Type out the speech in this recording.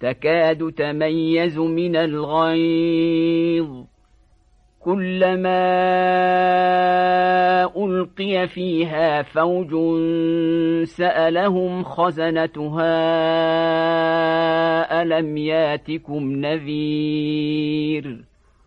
تكاد تميز من الغيظ. كلما ألقي فيها فوج سألهم خزنتها ألم ياتكم نذير؟